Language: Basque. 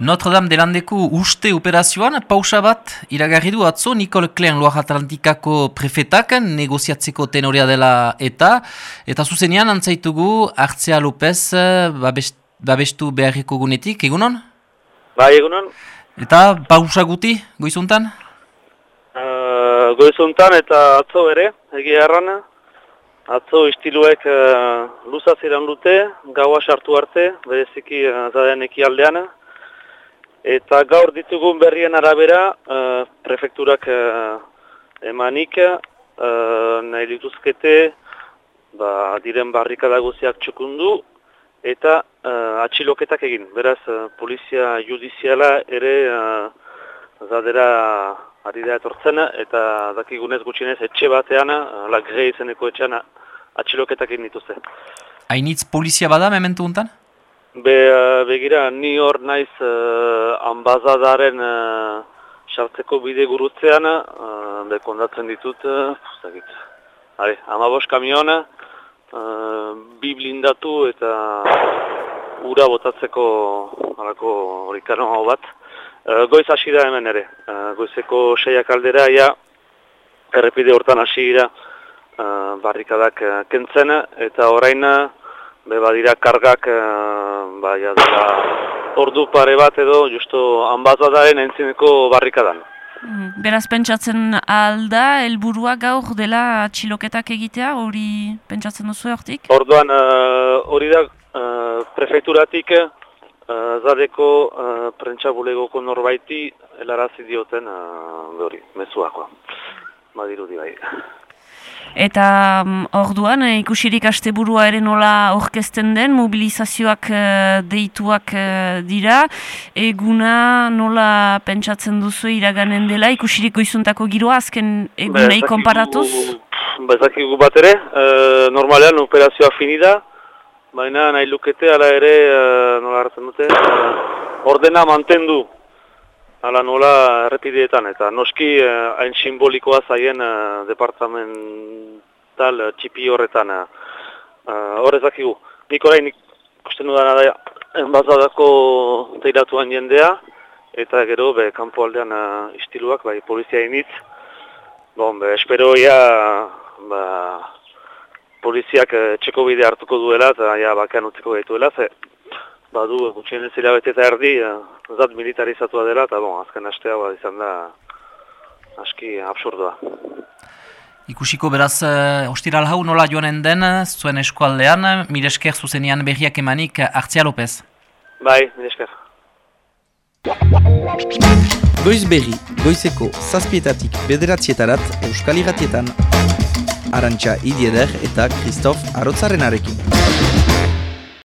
Notre Dame de Landeko uste operazioan, pausa bat iragarri du atzo Nicole Klein Loire Atlantikako prefetak negoziatzeko tenorea dela eta eta zuzenean antzaitugu Artzea López babest, babestu beharriko gunetik, egunon? Bai, egunon. Eta pausa guti, goizuntan? Uh, goizuntan eta atzo ere, egia erran. Atzo istiluek uh, luzaz iran dute, gaua sartu arte, bereziki uh, zadean aldean. Eta gaur ditugun berrien arabera, uh, prefekturak uh, emanik, uh, nahi dituzkete, ba, diren barrikada guziak txukundu, eta uh, atxiloketak egin. Beraz, uh, polizia judiziala ere uh, zadera ari da etortzen, eta dakigunez gutxinez etxe batean, lagre izeneko etxean, atxiloketak egin dituzte. Hainitz polizia bada mementu untan? Be, begira, ni hor naiz uh, ambazadaren uh, sartzeko bide gurutzean, uh, be kondatzen ditut, uh, Hale, amabos kamion, uh, bi blindatu eta ura botatzeko alako horikano hau bat. Uh, goiz hasi da hemen ere. Uh, goizeko seiak aldera, ja, errepide hortan hasi dira uh, barrikadak uh, kentzen, eta orain, be badira kargak, uh, ba, ja, dira, ordu pare bat edo, justo, hanbazadaren entzineko barrikadan. Mm, beraz pentsatzen alda, helburua gaur dela txiloketak egitea, hori pentsatzen duzu hortik? Orduan, hori da, uh, prefekturatik, Uh, zadeko uh, prentsabulegoko norbaiti helarazi dioten uh, hori, mezuakoa. Badirudi bai. Eta um, orduan, ikusirik asteburua ere nola orkesten den, mobilizazioak deituak dira, eguna nola pentsatzen duzu iraganen dela, ikusirik goizuntako giroa azken egunai konparatuz? Bezakigu bat ere, normalean operazioa finida, baina nahi lukete ala ere uh, nola hartzen dute uh, ordena mantendu ala nola errepideetan eta noski uh, hain simbolikoa zaien uh, departamental uh, txipi horretan uh, horrezakigu. Nik orain ikusten dudana da enbazadako teiratuan jendea eta gero be kanpo aldean uh, istiluak bai polizia initz bon, be, espero ia ba, poliziak eh, txeko bide hartuko duela eta ja, bakean utziko gaituela, ze badu gutxien ez hilabete eta erdi eh, zat militarizatua dela eta bon, azken astea bat izan da aski absurdoa. Ikusiko beraz, uh, ostiral hau nola joanen den, zuen eskualdean, miresker zuzenian berriak emanik, Artzia López. Bai, miresker. Goiz berri, goizeko zazpietatik bederatzietarat, Euskal Iratietan. Arantxa Idieder eta Kristof Arotzarenarekin.